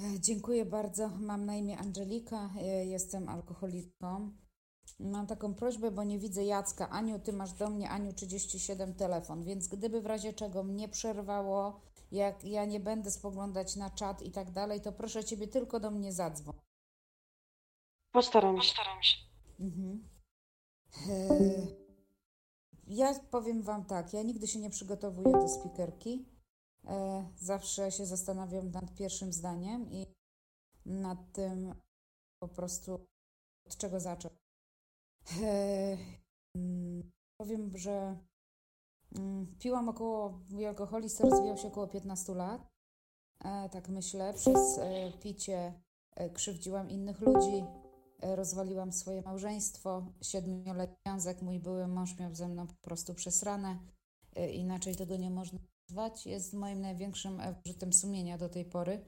E, dziękuję bardzo. Mam na imię Angelika, e, jestem alkoholiczką. Mam taką prośbę, bo nie widzę Jacka. Aniu, ty masz do mnie, Aniu 37 telefon, więc gdyby w razie czego mnie przerwało, jak ja nie będę spoglądać na czat i tak dalej, to proszę ciebie tylko do mnie zadzwoń. Postaram się. Mhm. E, Ja powiem Wam tak, ja nigdy się nie przygotowuję do spikerki. E, Zawsze się zastanawiam nad pierwszym zdaniem i nad tym po prostu od czego zacząć. E, mm, Powiem, że mm, piłam około, mój alkoholizm rozwijał się około 15 lat. E, Tak myślę, przez picie krzywdziłam innych ludzi, rozwaliłam swoje małżeństwo, siedmioletni związek, mój były mąż miał ze mną po prostu przesrane, inaczej tego nie można jest moim największym e, wyrzutem sumienia do tej pory.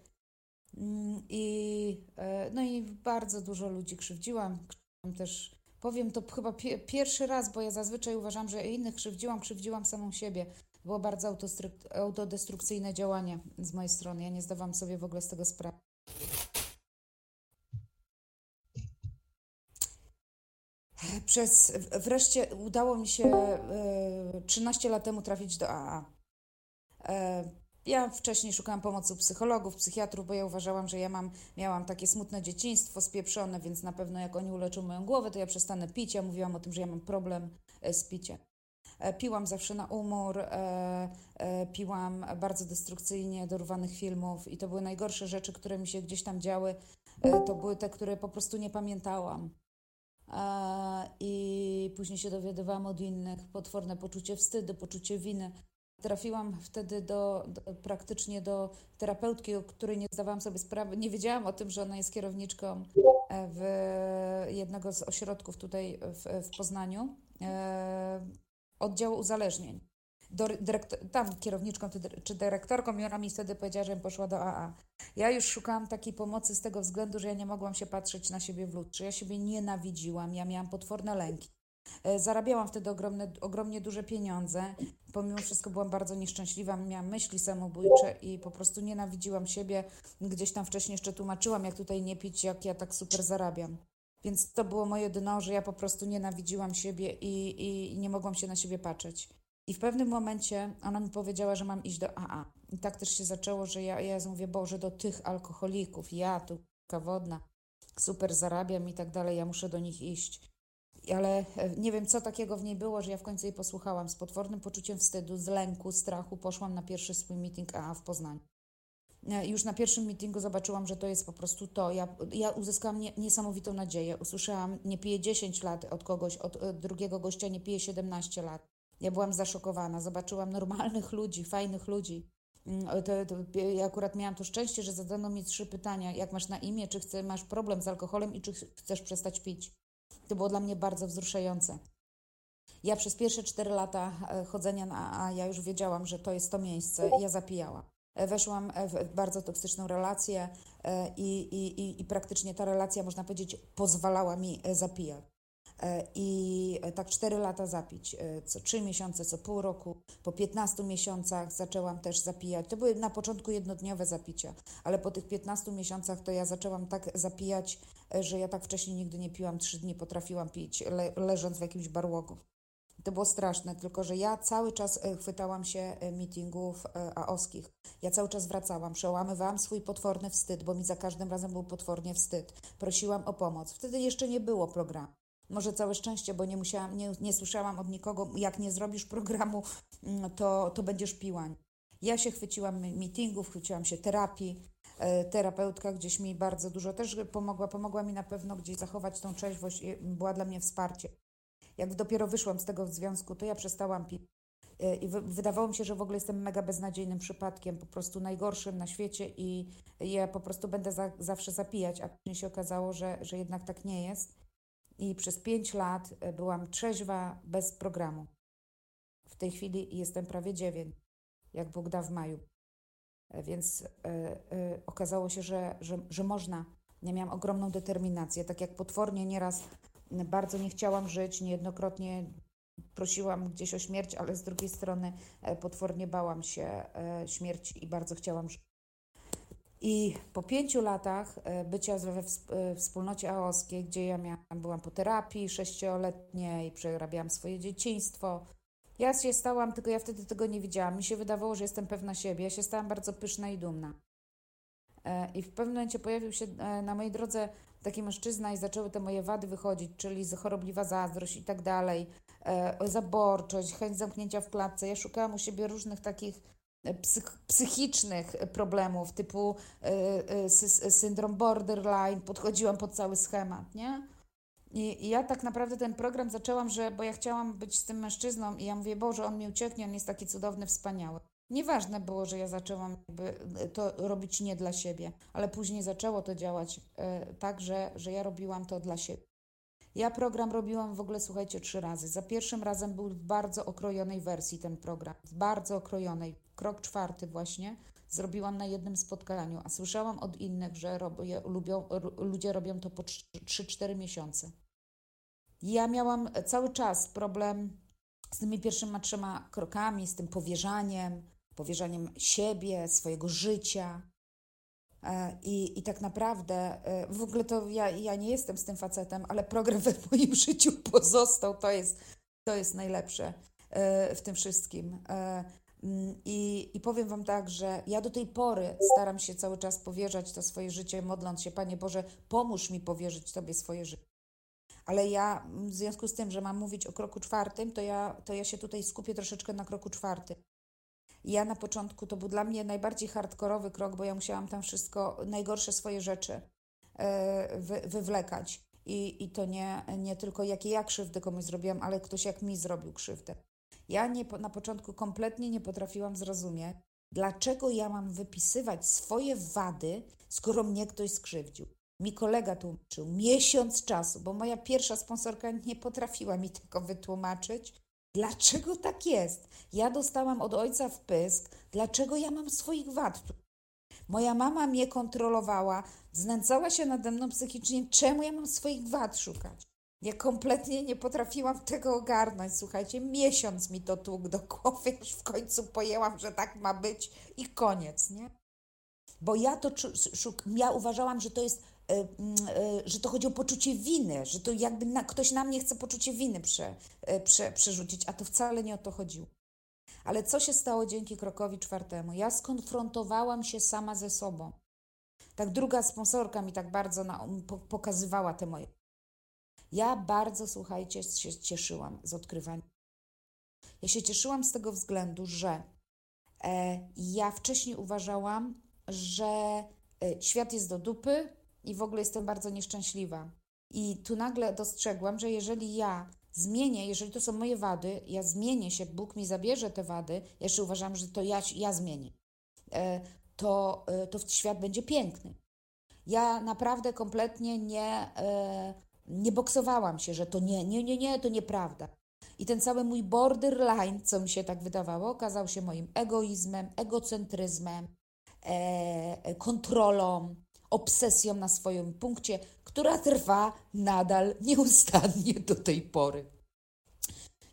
Mm, I, e, no i bardzo dużo ludzi krzywdziłam, krzywdziłam też, powiem to chyba pie, pierwszy raz, bo ja zazwyczaj uważam, że innych krzywdziłam, krzywdziłam samą siebie. Było bardzo autodestrukcyjne działanie z mojej strony, ja nie zdawałam sobie w ogóle z tego sprawy. Przez, wreszcie udało mi się e, 13 lat temu trafić do AA. E, Ja wcześniej szukałam pomocy u psychologów, psychiatrów, bo ja uważałam, że ja mam, miałam takie smutne dzieciństwo, spieprzone, więc na pewno jak oni uleczą moją głowę, to ja przestanę pić. Ja mówiłam o tym, że ja mam problem e, z piciem. E, Piłam zawsze na umór, piłam bardzo destrukcyjnie do rwanych filmów i to były najgorsze rzeczy, które mi się gdzieś tam działy. To były te, które po prostu nie pamiętałam. I później się dowiadywałam od innych, potworne poczucie wstydu, poczucie winy. Trafiłam wtedy do, do, praktycznie do terapeutki, o której nie zdawałam sobie sprawy. Nie wiedziałam o tym, że ona jest kierowniczką e, w jednego z ośrodków tutaj w, w Poznaniu, e, oddziału uzależnień. Do, dyrektor, tam kierowniczką czy dyre- czy dyrektorką i ona mi wtedy powiedziała, żebym poszła do AA. Ja już szukałam takiej pomocy z tego względu, że ja nie mogłam się patrzeć na siebie w lustrze. Ja siebie nienawidziłam, ja miałam potworne lęki. E, Zarabiałam wtedy ogromne, ogromnie duże pieniądze. Pomimo wszystko byłam bardzo nieszczęśliwa, miałam myśli samobójcze i po prostu nienawidziłam siebie. Gdzieś tam wcześniej jeszcze tłumaczyłam, jak tutaj nie pić, jak ja tak super zarabiam. Więc to było moje dno, że ja po prostu nienawidziłam siebie i, i, i nie mogłam się na siebie patrzeć. I w pewnym momencie ona mi powiedziała, że mam iść do AA. I tak też się zaczęło, że ja, ja mówię, Boże, do tych alkoholików, ja tu wodna, super zarabiam i tak dalej, ja muszę do nich iść. Ale e, nie wiem, co takiego w niej było, że ja w końcu jej posłuchałam. Z potwornym poczuciem wstydu, z lęku, strachu poszłam na pierwszy swój meeting AA w Poznaniu. E, Już na pierwszym meetingu zobaczyłam, że to jest po prostu to. Ja, ja uzyskałam nie, niesamowitą nadzieję. Usłyszałam, nie piję 10 lat od kogoś, od e, drugiego gościa nie piję 17 lat. Ja byłam zaszokowana. Zobaczyłam normalnych ludzi, fajnych ludzi. Mm, To, to, ja akurat miałam to szczęście, że zadano mi trzy pytania. Jak masz na imię, czy chce, masz problem z alkoholem i czy ch- chcesz przestać pić? To było dla mnie bardzo wzruszające. Ja przez pierwsze cztery lata e, chodzenia na ja już wiedziałam, że to jest to miejsce. Ja zapijałam. E, Weszłam e, w bardzo toksyczną relację i, i, i, praktycznie ta relacja, można powiedzieć, pozwalała mi zapijać. I tak cztery lata zapić, co trzy miesiące, co pół roku, po 15 miesiącach zaczęłam też zapijać. To były na początku jednodniowe zapicia, ale po tych 15 miesiącach to ja zaczęłam tak zapijać, że ja tak wcześniej nigdy nie piłam, trzy dni potrafiłam pić, le, leżąc w jakimś barłogu. To było straszne, tylko że ja cały czas e, chwytałam się e, meetingów e, aoskich. Ja cały czas wracałam, przełamywałam swój potworny wstyd, bo mi za każdym razem był potwornie wstyd. Prosiłam o pomoc. Wtedy jeszcze nie było programu. Może całe szczęście, bo nie musiałam, nie, nie słyszałam od nikogo, jak nie zrobisz programu, mm, to, to będziesz piła. Ja się chwyciłam meetingów, chwyciłam się terapii. E, Terapeutka gdzieś mi bardzo dużo też pomogła. Pomogła mi na pewno gdzieś zachować tą trzeźwość i była dla mnie wsparciem. Jak dopiero wyszłam z tego związku, to ja przestałam pić. E, I wy- wydawało mi się, że w ogóle jestem mega beznadziejnym przypadkiem, po prostu najgorszym na świecie i ja po prostu będę za, zawsze zapijać, a później się okazało, że, że jednak tak nie jest. I przez pięć lat e, byłam trzeźwa, bez programu. W tej chwili jestem prawie dziewięć, jak Bóg da w maju. E, Więc e, e, okazało się, że, że, że można. Ja miałam ogromną determinację, tak jak potwornie nieraz bardzo nie chciałam żyć, niejednokrotnie prosiłam gdzieś o śmierć, ale z drugiej strony potwornie bałam się śmierci i bardzo chciałam żyć. I po pięciu latach bycia we wspólnocie aoskiej, gdzie ja miałam, byłam po terapii sześcioletniej, przerabiałam swoje dzieciństwo, ja się stałam, tylko ja wtedy tego nie widziałam. Mi się wydawało, że jestem pewna siebie. Ja się stałam bardzo pyszna i dumna. E, I w pewnym momencie pojawił się na mojej drodze taki mężczyzna i zaczęły te moje wady wychodzić, czyli chorobliwa zazdrość i tak dalej, zaborczość, chęć zamknięcia w klatce. Ja szukałam u siebie różnych takich psych, psychicznych problemów, typu syndrom borderline, podchodziłam pod cały schemat, nie? I, ja tak naprawdę ten program zaczęłam, że, bo ja chciałam być z tym mężczyzną i ja mówię, Boże, on mi ucieknie, on jest taki cudowny, wspaniały. Nieważne było, że ja zaczęłam to robić nie dla siebie, ale później zaczęło to działać y, tak, że, że ja robiłam to dla siebie. Ja program robiłam w ogóle, słuchajcie, trzy razy. Za pierwszym razem był w bardzo okrojonej wersji ten program, w bardzo okrojonej. Krok czwarty właśnie zrobiłam na jednym spotkaniu, a słyszałam od innych, że robię, lubią, ludzie robią to po 3-4 miesiące. Ja miałam cały czas problem z tymi pierwszymi trzema krokami, z tym powierzaniem, powierzaniem siebie, swojego życia. E, I, I tak naprawdę, e, w ogóle to ja, ja nie jestem z tym facetem, ale program w moim życiu pozostał. To jest, to jest najlepsze e, w tym wszystkim. Mm, I, I powiem Wam tak, że ja do tej pory staram się cały czas powierzać to swoje życie, modląc się, Panie Boże, pomóż mi powierzyć Tobie swoje życie. Ale ja, w związku z tym, że mam mówić o kroku czwartym, to ja, to ja się tutaj skupię troszeczkę na kroku czwartym. Ja na początku to był dla mnie najbardziej hardkorowy krok, bo ja musiałam tam wszystko, najgorsze swoje rzeczy e, wy, wywlekać. I, I to nie, nie tylko jakie ja krzywdy komuś zrobiłam, ale ktoś jak mi zrobił krzywdę. Ja nie, na początku kompletnie nie potrafiłam zrozumieć, dlaczego ja mam wypisywać swoje wady, skoro mnie ktoś skrzywdził. Mi kolega tłumaczył miesiąc czasu, bo moja pierwsza sponsorka nie potrafiła mi tego wytłumaczyć. Dlaczego tak jest? Ja dostałam od ojca w pysk, dlaczego ja mam swoich wad. Moja mama mnie kontrolowała, znęcała się nade mną psychicznie, czemu ja mam swoich wad szukać? Ja kompletnie nie potrafiłam tego ogarnąć. Słuchajcie, miesiąc mi to tłukł do głowy, aż w końcu pojęłam, że tak ma być i koniec, nie? Bo ja to szuk ja uważałam, że to jest, że to chodzi o poczucie winy, że to jakby na, ktoś na mnie chce poczucie winy prze, yy, prze, przerzucić, a to wcale nie o to chodziło. Ale co się stało dzięki krokowi czwartemu? Ja skonfrontowałam się sama ze sobą. Tak druga sponsorka mi tak bardzo na, pokazywała te moje ja bardzo, słuchajcie, się cieszyłam z odkrywania. Ja się cieszyłam z tego względu, że e, ja wcześniej uważałam, że e, świat jest do dupy i w ogóle jestem bardzo nieszczęśliwa. I tu nagle dostrzegłam, że jeżeli ja zmienię, jeżeli to są moje wady, ja zmienię się, Bóg mi zabierze te wady, jeszcze uważam, że to ja, ja zmienię, e, to, e, to świat będzie piękny. Ja naprawdę kompletnie nie, e, nie boksowałam się, że to nie, nie, nie, nie, to nieprawda. I ten cały mój borderline, co mi się tak wydawało, okazał się moim egoizmem, egocentryzmem, kontrolą, obsesją na swoim punkcie, która trwa nadal nieustannie do tej pory.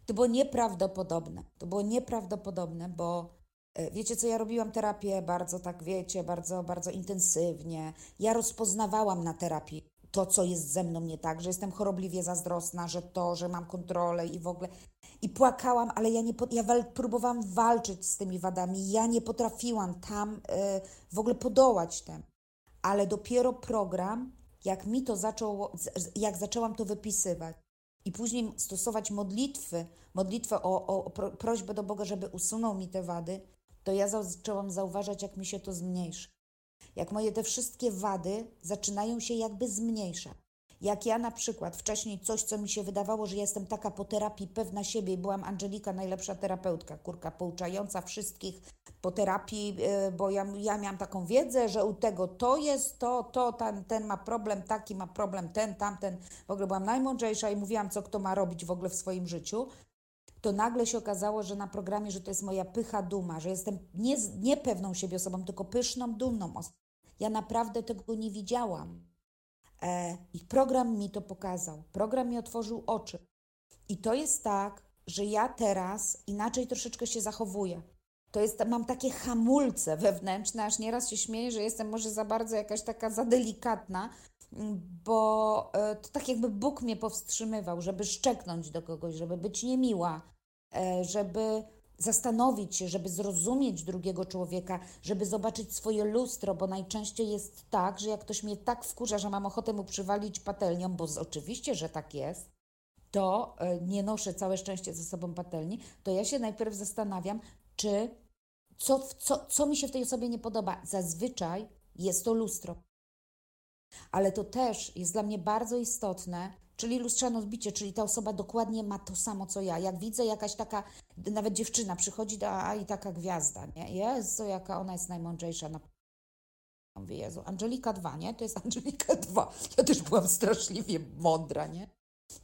To było nieprawdopodobne. To było nieprawdopodobne, bo e, wiecie co, ja robiłam terapię bardzo tak, wiecie, bardzo, bardzo intensywnie. Ja rozpoznawałam na terapii to, co jest ze mną nie tak, że jestem chorobliwie zazdrosna, że to, że mam kontrolę i w ogóle. I płakałam, ale ja, nie, ja wal, próbowałam walczyć z tymi wadami. Ja nie potrafiłam tam y, w ogóle podołać temu. Ale dopiero program, jak mi to zaczęło, jak zaczęłam to wypisywać i później stosować modlitwy, modlitwę o, o, o prośbę do Boga, żeby usunął mi te wady, to ja zaczęłam zauważać, jak mi się to zmniejsza jak moje te wszystkie wady zaczynają się jakby zmniejszać. Jak ja na przykład wcześniej coś, co mi się wydawało, że jestem taka po terapii pewna siebie byłam Angelika, najlepsza terapeutka, kurka, pouczająca wszystkich po terapii, y, bo ja, ja miałam taką wiedzę, że u tego to jest, to, to, ten, ten ma problem, taki ma problem, ten, tamten. W ogóle byłam najmądrzejsza i mówiłam, co kto ma robić w ogóle w swoim życiu to nagle się okazało, że na programie, że to jest moja pycha duma, że jestem nie, nie pewną siebie osobą, tylko pyszną, dumną osobą. Ja naprawdę tego nie widziałam. E, I program mi to pokazał. Program mi otworzył oczy. I to jest tak, że ja teraz inaczej troszeczkę się zachowuję. To jest, mam takie hamulce wewnętrzne, aż nieraz się śmieję, że jestem może za bardzo jakaś taka za delikatna, bo e, to tak jakby Bóg mnie powstrzymywał, żeby szczeknąć do kogoś, żeby być niemiła, e, żeby zastanowić się, żeby zrozumieć drugiego człowieka, żeby zobaczyć swoje lustro, bo najczęściej jest tak, że jak ktoś mnie tak wkurza, że mam ochotę mu przywalić patelnią, bo oczywiście, że tak jest, to e, nie noszę całe szczęście ze sobą patelni, to ja się najpierw zastanawiam, czy co, co, co mi się w tej osobie nie podoba. Zazwyczaj jest to lustro. Ale to też jest dla mnie bardzo istotne, czyli lustrzane odbicie, czyli ta osoba dokładnie ma to samo co ja. Jak widzę jakaś taka, nawet dziewczyna przychodzi AA i taka gwiazda, nie? Jezu, jaka ona jest najmądrzejsza na Mówię, Jezu, Angelika 2, nie? To jest Angelika 2. Ja też byłam straszliwie mądra, nie?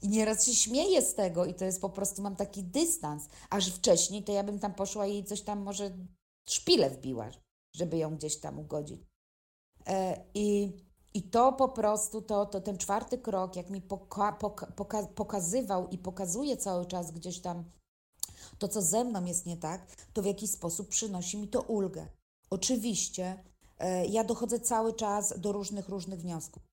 I nieraz się śmieję z tego i to jest po prostu, mam taki dystans. Aż wcześniej to ja bym tam poszła i coś tam może szpilę wbiła, żeby ją gdzieś tam ugodzić. E, I i to po prostu, to, to ten czwarty krok, jak mi poka, poka, poka, pokazywał i pokazuje cały czas gdzieś tam to, co ze mną jest nie tak, to w jakiś sposób przynosi mi to ulgę. Oczywiście e, ja dochodzę cały czas do różnych, różnych wniosków.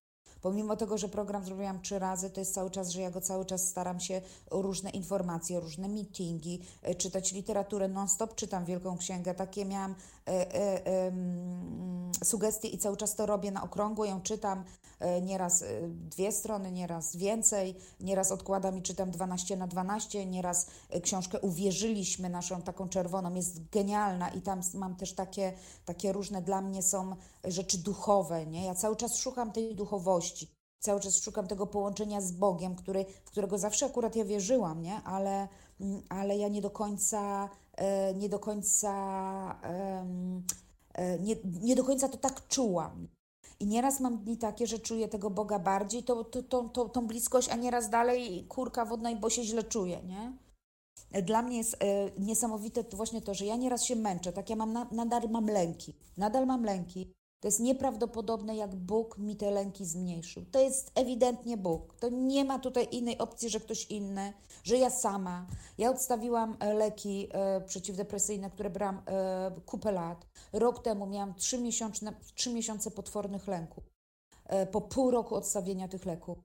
Pomimo tego, że program zrobiłam trzy razy, to jest cały czas, że ja go cały czas staram się różne informacje, różne meetingi, e, czytać literaturę non-stop, czytam Wielką Księgę. Takie miałam e, e, sugestie i cały czas to robię na okrągło, ją czytam nieraz dwie strony, nieraz więcej, nieraz odkładam i czytam 12 na 12, nieraz książkę Uwierzyliśmy, naszą taką czerwoną, jest genialna i tam mam też takie, takie różne dla mnie są rzeczy duchowe, nie? Ja cały czas szukam tej duchowości, cały czas szukam tego połączenia z Bogiem, który, w którego zawsze akurat ja wierzyłam, nie? Ale, mm, ale ja nie do końca, e, nie do końca, e, nie, nie do końca to tak czułam. I nieraz mam dni takie, że czuję tego Boga bardziej, to, to, to, to, tą bliskość, a nieraz dalej kurka wodna i bo się źle czuję, nie? Dla mnie jest e, niesamowite to właśnie to, że ja nieraz się męczę, tak ja mam, na, nadal mam lęki, nadal mam lęki, to jest nieprawdopodobne, jak Bóg mi te lęki zmniejszył. To jest ewidentnie Bóg. To nie ma tutaj innej opcji, że ktoś inny, że ja sama. Ja odstawiłam e, leki e, przeciwdepresyjne, które brałam e, kupę lat. Rok temu miałam trzy, trzy miesiące potwornych lęków. E, po pół roku odstawienia tych leków.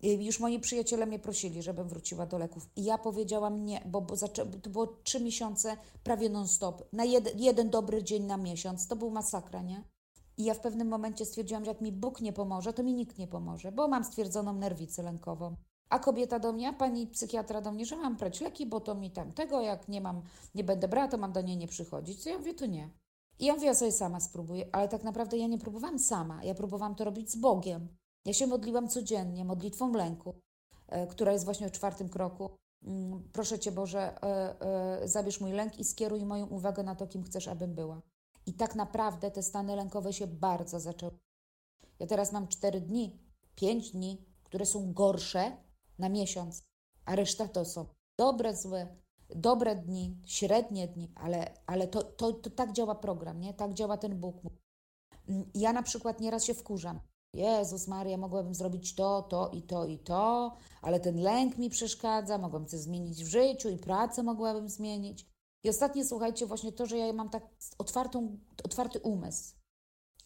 I już moi przyjaciele mnie prosili, żebym wróciła do leków. I ja powiedziałam nie, bo, bo to było trzy miesiące prawie non-stop. Na jed- jeden dobry dzień na miesiąc. To był masakra, nie? I ja w pewnym momencie stwierdziłam, że jak mi Bóg nie pomoże, to mi nikt nie pomoże, bo mam stwierdzoną nerwicę lękową. A kobieta do mnie, a pani psychiatra do mnie, że mam brać leki, bo to mi tam tego, jak nie mam, nie będę brała, to mam do niej nie przychodzić. To ja mówię, to nie. I ja mówię, ja sobie sama spróbuję, ale tak naprawdę ja nie próbowałam sama, ja próbowałam to robić z Bogiem. Ja się modliłam codziennie, modlitwą lęku, e, która jest właśnie w czwartym kroku. Mm, proszę Cię Boże, e, e, zabierz mój lęk i skieruj moją uwagę na to, kim chcesz, abym była. I tak naprawdę te stany lękowe się bardzo zaczęły. Ja teraz mam 4 dni, 5 dni, które są gorsze na miesiąc, a reszta to są dobre, złe, dobre dni, średnie dni, ale, ale to, to, to tak działa program, nie? Tak działa ten Bóg. Ja na przykład nieraz się wkurzam. Jezus Maria, mogłabym zrobić to, to i to i to, ale ten lęk mi przeszkadza, mogłabym coś zmienić w życiu i pracę mogłabym zmienić. I ostatnie, słuchajcie, właśnie to, że ja mam tak otwartą, otwarty umysł.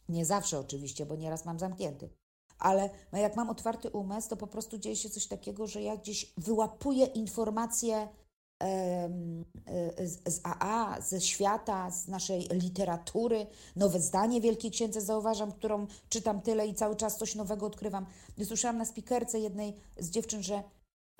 Nie zawsze oczywiście, bo nieraz mam zamknięty. Ale jak mam otwarty umysł, to po prostu dzieje się coś takiego, że ja gdzieś wyłapuję informacje e, z AA, ze świata, z naszej literatury, nowe zdanie Wielkiej Księdze zauważam, którą czytam tyle i cały czas coś nowego odkrywam. Słyszałam na spikerce jednej z dziewczyn, że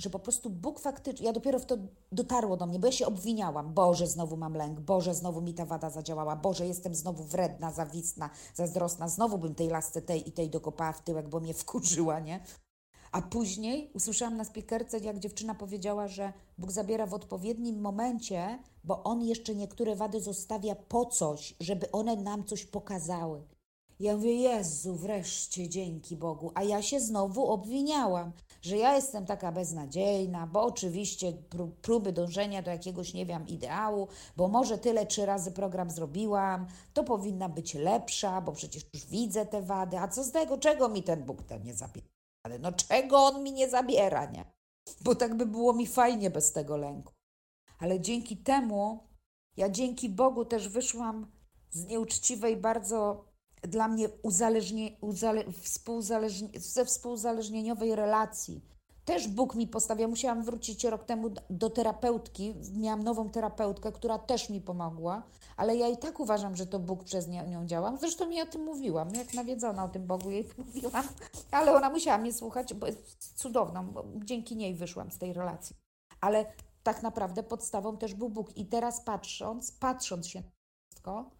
że po prostu Bóg faktycznie, ja dopiero w to dotarło do mnie, bo ja się obwiniałam, Boże, znowu mam lęk, Boże, znowu mi ta wada zadziałała, Boże, jestem znowu wredna, zawistna, zazdrosna, znowu bym tej lasce tej i tej dokopała w tyłek, bo mnie wkurzyła, nie? A później usłyszałam na spikerce, jak dziewczyna powiedziała, że Bóg zabiera w odpowiednim momencie, bo On jeszcze niektóre wady zostawia po coś, żeby one nam coś pokazały. Ja mówię, Jezu, wreszcie dzięki Bogu. A ja się znowu obwiniałam, że ja jestem taka beznadziejna, bo oczywiście próby dążenia do jakiegoś, nie wiem, ideału, bo może tyle trzy razy program zrobiłam, to powinna być lepsza, bo przecież już widzę te wady. A co z tego, czego mi ten Bóg ten nie zabiera? No czego on mi nie zabiera, nie? Bo tak by było mi fajnie bez tego lęku. Ale dzięki temu Ja dzięki Bogu też wyszłam z nieuczciwej, bardzo dla mnie uzależnie, uzale, współzależnie, ze współzależnieniowej relacji. Też Bóg mi postawił. Musiałam wrócić rok temu do terapeutki. Miałam nową terapeutkę, która też mi pomogła, ale ja i tak uważam, że to Bóg przez nią działał. Zresztą mi o tym mówiłam, jak nawiedzona o tym Bogu jej mówiłam, ale ona musiała mnie słuchać, bo jest cudowną, bo dzięki niej wyszłam z tej relacji. Ale tak naprawdę podstawą też był Bóg. I teraz patrząc, patrząc się na wszystko,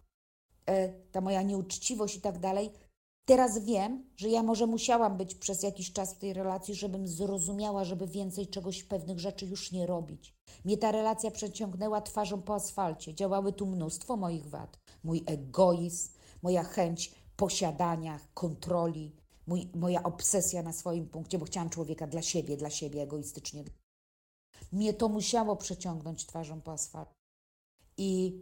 ta moja nieuczciwość i tak dalej, teraz wiem, że ja może musiałam być przez jakiś czas w tej relacji, żebym zrozumiała, żeby więcej czegoś, pewnych rzeczy już nie robić. Mnie ta relacja przeciągnęła twarzą po asfalcie. Działały tu mnóstwo moich wad. Mój egoizm, moja chęć posiadania, kontroli, mój, moja obsesja na swoim punkcie, bo chciałam człowieka dla siebie, dla siebie, egoistycznie. Mnie to musiało przeciągnąć twarzą po asfalcie. I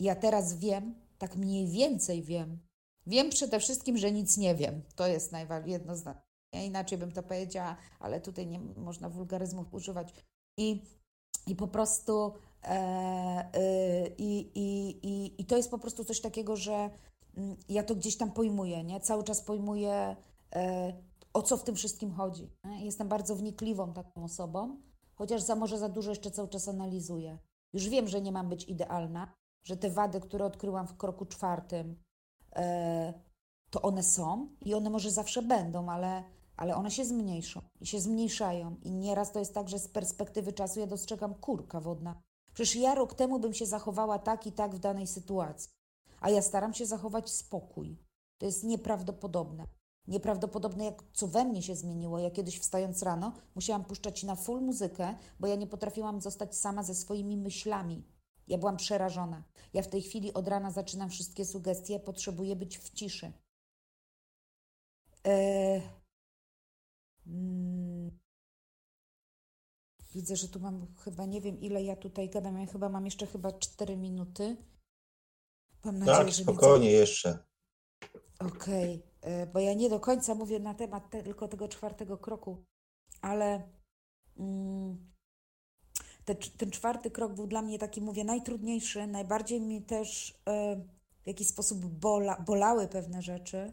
ja teraz wiem, tak mniej więcej wiem. Wiem przede wszystkim, że nic nie wiem. To jest najważniejsze, inaczej bym to powiedziała, ale tutaj nie można wulgaryzmów używać. I, i po prostu e, e, i, i, i, i to jest po prostu coś takiego, że mm, ja to gdzieś tam pojmuję, nie? Cały czas pojmuję, e, o co w tym wszystkim chodzi. Nie? Jestem bardzo wnikliwą taką osobą chociaż za może za dużo jeszcze cały czas analizuję. Już wiem, że nie mam być idealna, że te wady, które odkryłam w kroku czwartym, e, to one są i one może zawsze będą, ale, ale one się zmniejszą i się zmniejszają. I nieraz to jest tak, że z perspektywy czasu ja dostrzegam kurka wodna. Przecież ja rok temu bym się zachowała tak i tak w danej sytuacji, a ja staram się zachować spokój. To jest nieprawdopodobne. Nieprawdopodobne, jak co we mnie się zmieniło. Ja kiedyś wstając rano musiałam puszczać na full muzykę, bo ja nie potrafiłam zostać sama ze swoimi myślami. Ja byłam przerażona. Ja w tej chwili od rana zaczynam wszystkie sugestie, potrzebuję być w ciszy. Eee... Widzę, że tu mam chyba, nie wiem ile ja tutaj gadam, ja chyba mam jeszcze chyba 4 minuty. Mam nadzieję, tak, spokojnie jeszcze. Okej. Okay. E, bo ja nie do końca mówię na temat te, tylko tego czwartego kroku, ale mm, te, ten czwarty krok był dla mnie taki, mówię, najtrudniejszy, najbardziej mi też e, w jakiś sposób bola, bolały pewne rzeczy.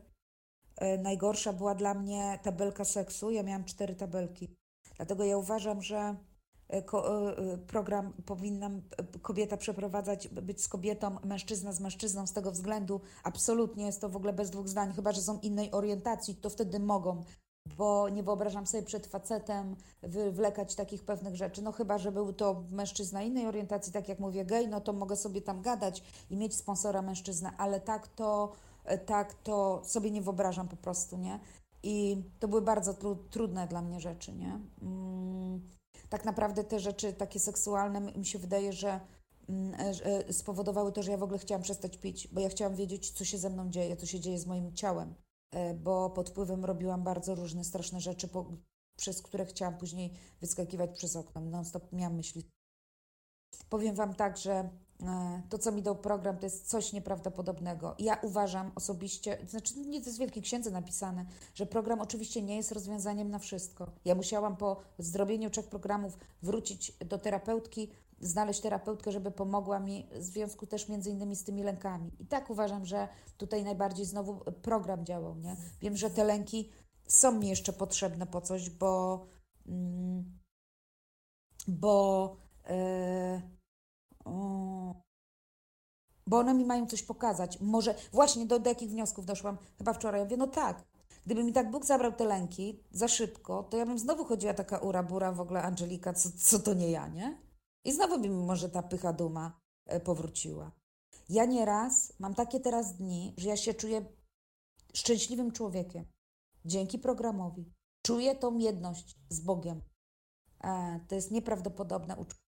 E, najgorsza była dla mnie tabelka seksu. Ja miałam cztery tabelki. Dlatego ja uważam, że e, program powinna kobieta przeprowadzać, być z kobietą, mężczyzna z mężczyzną z tego względu. Absolutnie jest to w ogóle bez dwóch zdań, chyba że są innej orientacji, to wtedy mogą, bo nie wyobrażam sobie przed facetem wywlekać takich pewnych rzeczy. No chyba, że był to mężczyzna innej orientacji, tak jak mówię, gej, no to mogę sobie tam gadać i mieć sponsora mężczyzna, ale tak to, tak to sobie nie wyobrażam po prostu, nie? I to były bardzo tru trudne dla mnie rzeczy, nie? Mm tak naprawdę te rzeczy takie seksualne mi się wydaje, że mm, e, spowodowały to, że ja w ogóle chciałam przestać pić, bo ja chciałam wiedzieć, co się ze mną dzieje, co się dzieje z moim ciałem, e, bo pod wpływem robiłam bardzo różne straszne rzeczy, po, przez które chciałam później wyskakiwać przez okno. Non-stop miałam myśli. Powiem Wam tak, że E, to, co mi dał program, to jest coś nieprawdopodobnego. Ja uważam osobiście, znaczy nie to jest w Wielkiej Księdze napisane, że program oczywiście nie jest rozwiązaniem na wszystko. Ja musiałam po zrobieniu trzech programów wrócić do terapeutki, znaleźć terapeutkę, żeby pomogła mi w związku też między innymi z tymi lękami. I tak uważam, że tutaj najbardziej znowu program działał, nie? Wiem, że te lęki są mi jeszcze potrzebne po coś, bo mm, bo yy, bo one mi mają coś pokazać. Może właśnie do, do jakich wniosków doszłam chyba wczoraj. Ja mówię, no tak, gdyby mi tak Bóg zabrał te lęki za szybko, to ja bym znowu chodziła taka ura bura w ogóle Angelika, co, co to nie ja, nie? I znowu mi może ta pycha duma e, powróciła. Ja nieraz mam takie teraz dni, że ja się czuję szczęśliwym człowiekiem. Dzięki programowi. Czuję tą jedność z Bogiem. E, to jest nieprawdopodobne uczucie.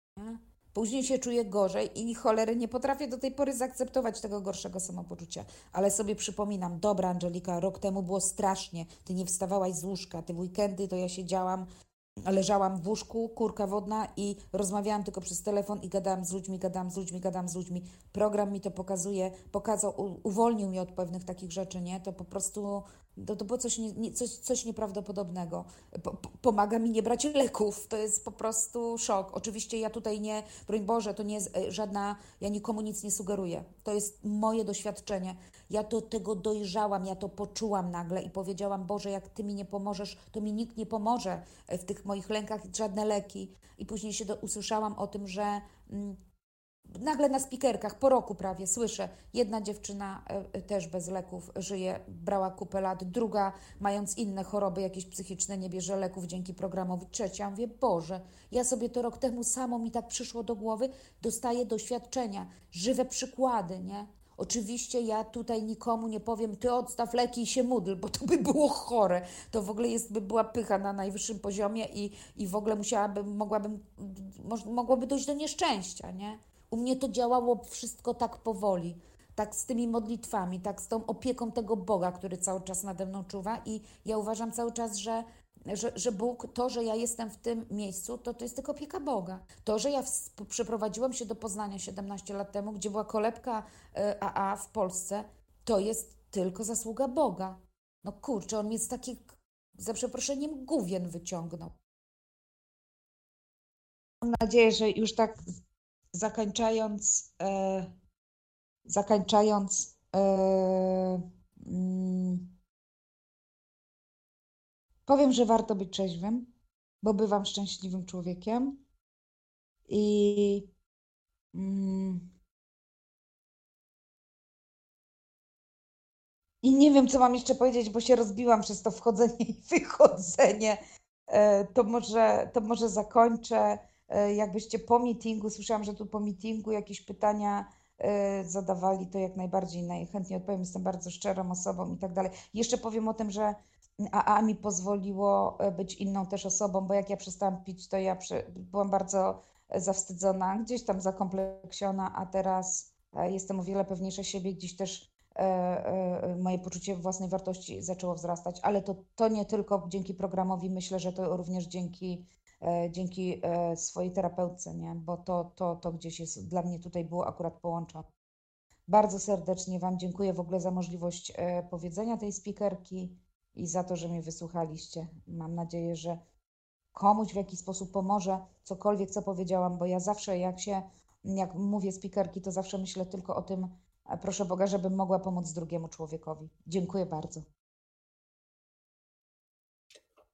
Później się czuję gorzej i cholery nie potrafię do tej pory zaakceptować tego gorszego samopoczucia. Ale sobie przypominam, dobra Angelika, rok temu było strasznie, ty nie wstawałaś z łóżka, ty w weekendy to ja siedziałam leżałam w łóżku, kurka wodna i rozmawiałam tylko przez telefon i gadałam z ludźmi, gadałam z ludźmi, gadałam z ludźmi. Program mi to pokazuje, pokazał, uwolnił mnie od pewnych takich rzeczy, nie? To po prostu to, to było coś, nie, coś, coś nieprawdopodobnego. Po, pomaga mi nie brać leków. To jest po prostu szok. Oczywiście ja tutaj nie, broń Boże, to nie jest e, żadna, ja nikomu nic nie sugeruję. To jest moje doświadczenie. Ja do tego dojrzałam, ja to poczułam nagle i powiedziałam, Boże, jak Ty mi nie pomożesz, to mi nikt nie pomoże w tych moich lękach, żadne leki. I później się do, usłyszałam o tym, że mm, nagle na spikerkach po roku prawie słyszę, jedna dziewczyna e, e, też bez leków żyje, brała kupę lat, druga mając inne choroby jakieś psychiczne nie bierze leków dzięki programowi, trzecia, mówię, Boże, ja sobie to rok temu samo mi tak przyszło do głowy, dostaję doświadczenia, żywe przykłady, nie? Oczywiście ja tutaj nikomu nie powiem, ty odstaw leki i się módl, bo to by było chore. To w ogóle jest, by była pycha na najwyższym poziomie i, i w ogóle musiałabym, mogłabym, mogłoby dojść do nieszczęścia, nie? U mnie to działało wszystko tak powoli, tak z tymi modlitwami, tak z tą opieką tego Boga, który cały czas nade mną czuwa. I ja uważam cały czas, że, że, że Bóg, to, że ja jestem w tym miejscu, to, to jest tylko opieka Boga. To, że ja przeprowadziłam się do Poznania 17 lat temu, gdzie była kolebka AA e, w Polsce, to jest tylko zasługa Boga. No kurczę, on mnie z takich, za przeproszeniem, główien wyciągnął. Mam nadzieję, że już tak zakończając, e, zakończając, e, mm, powiem, że warto być trzeźwym, bo bywam szczęśliwym człowiekiem i mm, i nie wiem, co mam jeszcze powiedzieć, bo się rozbiłam przez to wchodzenie i wychodzenie. E, to może, to może zakończę. E, jakbyście po meetingu, słyszałam, że tu po meetingu jakieś pytania e, zadawali, to jak najbardziej najchętniej odpowiem. Jestem bardzo szczerą osobą i tak dalej. Jeszcze powiem o tym, że AA mi pozwoliło e, być inną też osobą, bo jak ja przestałam pić, to ja byłam bardzo zawstydzona, gdzieś tam zakompleksiona, a teraz jestem o wiele pewniejsza siebie, gdzieś też moje poczucie własnej wartości zaczęło wzrastać, ale to, to nie tylko dzięki programowi, myślę, że to również dzięki E, dzięki e, swojej terapeutce, nie? bo to, to, to gdzieś jest, dla mnie tutaj było akurat połączone. Bardzo serdecznie Wam dziękuję w ogóle za możliwość e, powiedzenia tej speakerki i za to, że mnie wysłuchaliście. Mam nadzieję, że komuś w jakiś sposób pomoże cokolwiek, co powiedziałam, bo ja zawsze jak się, jak mówię speakerki, to zawsze myślę tylko o tym, proszę Boga, żebym mogła pomóc drugiemu człowiekowi. Dziękuję bardzo.